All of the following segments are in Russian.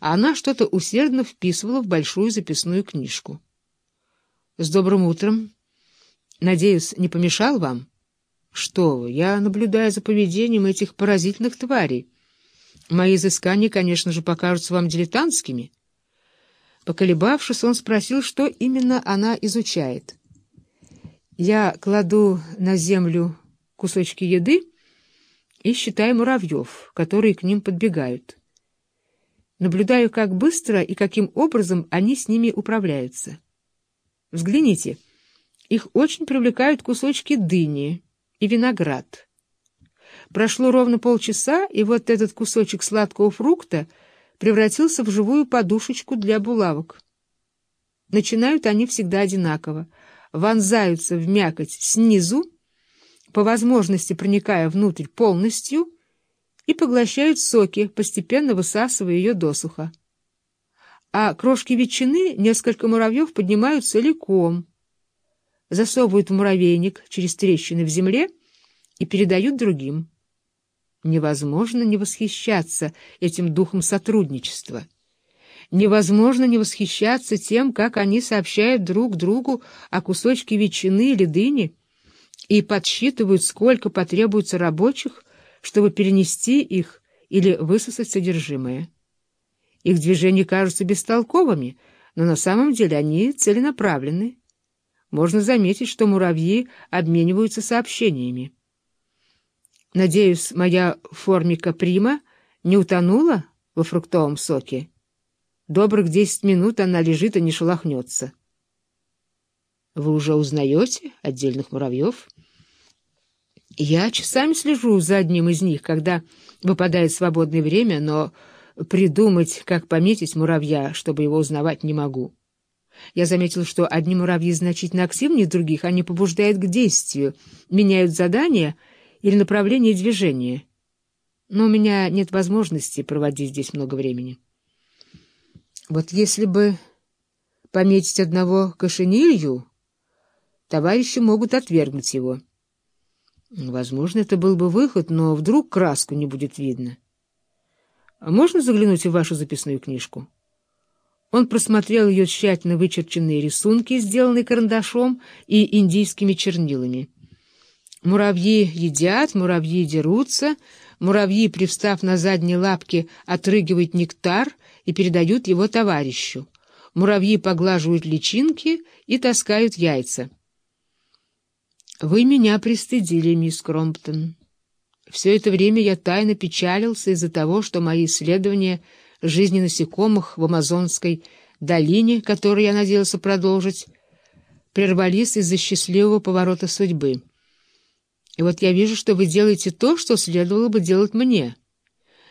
а она что-то усердно вписывала в большую записную книжку. «С добрым утром. Надеюсь, не помешал вам?» «Что вы, я наблюдаю за поведением этих поразительных тварей. Мои изыскания, конечно же, покажутся вам дилетантскими». Поколебавшись, он спросил, что именно она изучает. «Я кладу на землю кусочки еды и считаю муравьев, которые к ним подбегают. Наблюдаю, как быстро и каким образом они с ними управляются. Взгляните, их очень привлекают кусочки дыни и виноград. Прошло ровно полчаса, и вот этот кусочек сладкого фрукта превратился в живую подушечку для булавок. Начинают они всегда одинаково, вонзаются в мякоть снизу, по возможности проникая внутрь полностью, и поглощают соки, постепенно высасывая ее досуха. А крошки ветчины несколько муравьев поднимают целиком, засовывают в муравейник через трещины в земле и передают другим. Невозможно не восхищаться этим духом сотрудничества. Невозможно не восхищаться тем, как они сообщают друг другу о кусочке ветчины или дыни и подсчитывают, сколько потребуется рабочих, чтобы перенести их или высосать содержимое. Их движения кажутся бестолковыми, но на самом деле они целенаправлены. Можно заметить, что муравьи обмениваются сообщениями. Надеюсь, моя формика прима не утонула во фруктовом соке. Добрых десять минут она лежит и не шелохнется. Вы уже узнаете отдельных муравьев? Я часами слежу за одним из них, когда выпадает свободное время, но придумать, как пометить муравья, чтобы его узнавать, не могу. Я заметил, что одни муравьи значительно активнее других, они побуждают к действию, меняют задания или направление движения. Но у меня нет возможности проводить здесь много времени. Вот если бы пометить одного кошенилью, товарищи могут отвергнуть его. Возможно, это был бы выход, но вдруг краску не будет видно. А можно заглянуть в вашу записную книжку? Он просмотрел ее тщательно вычерченные рисунки, сделанные карандашом и индийскими чернилами. Муравьи едят, муравьи дерутся, муравьи, привстав на задние лапки, отрыгивают нектар и передают его товарищу. Муравьи поглаживают личинки и таскают яйца. «Вы меня пристыдили, мисс Кромптон. Все это время я тайно печалился из-за того, что мои исследования жизни насекомых в Амазонской долине, которые я надеялся продолжить, прервались из-за счастливого поворота судьбы. И вот я вижу, что вы делаете то, что следовало бы делать мне.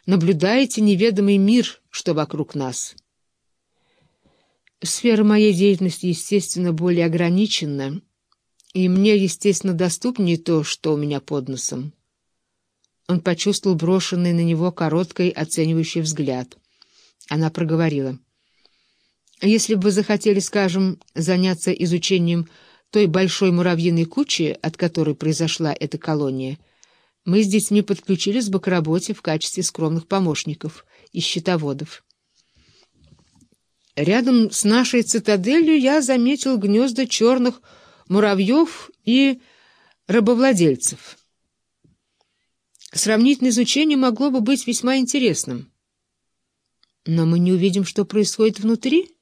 Наблюдаете неведомый мир, что вокруг нас». Сфера моей деятельности, естественно, более ограничена, и мне, естественно, доступнее то, что у меня под носом. Он почувствовал брошенный на него короткий оценивающий взгляд. Она проговорила. «Если бы вы захотели, скажем, заняться изучением той большой муравьиной кучи, от которой произошла эта колония, мы с детьми подключились бы к работе в качестве скромных помощников и счетоводов. Рядом с нашей цитаделью я заметил гнезда черных муравьев и рабовладельцев. Сравнительное изучение могло бы быть весьма интересным. Но мы не увидим, что происходит внутри,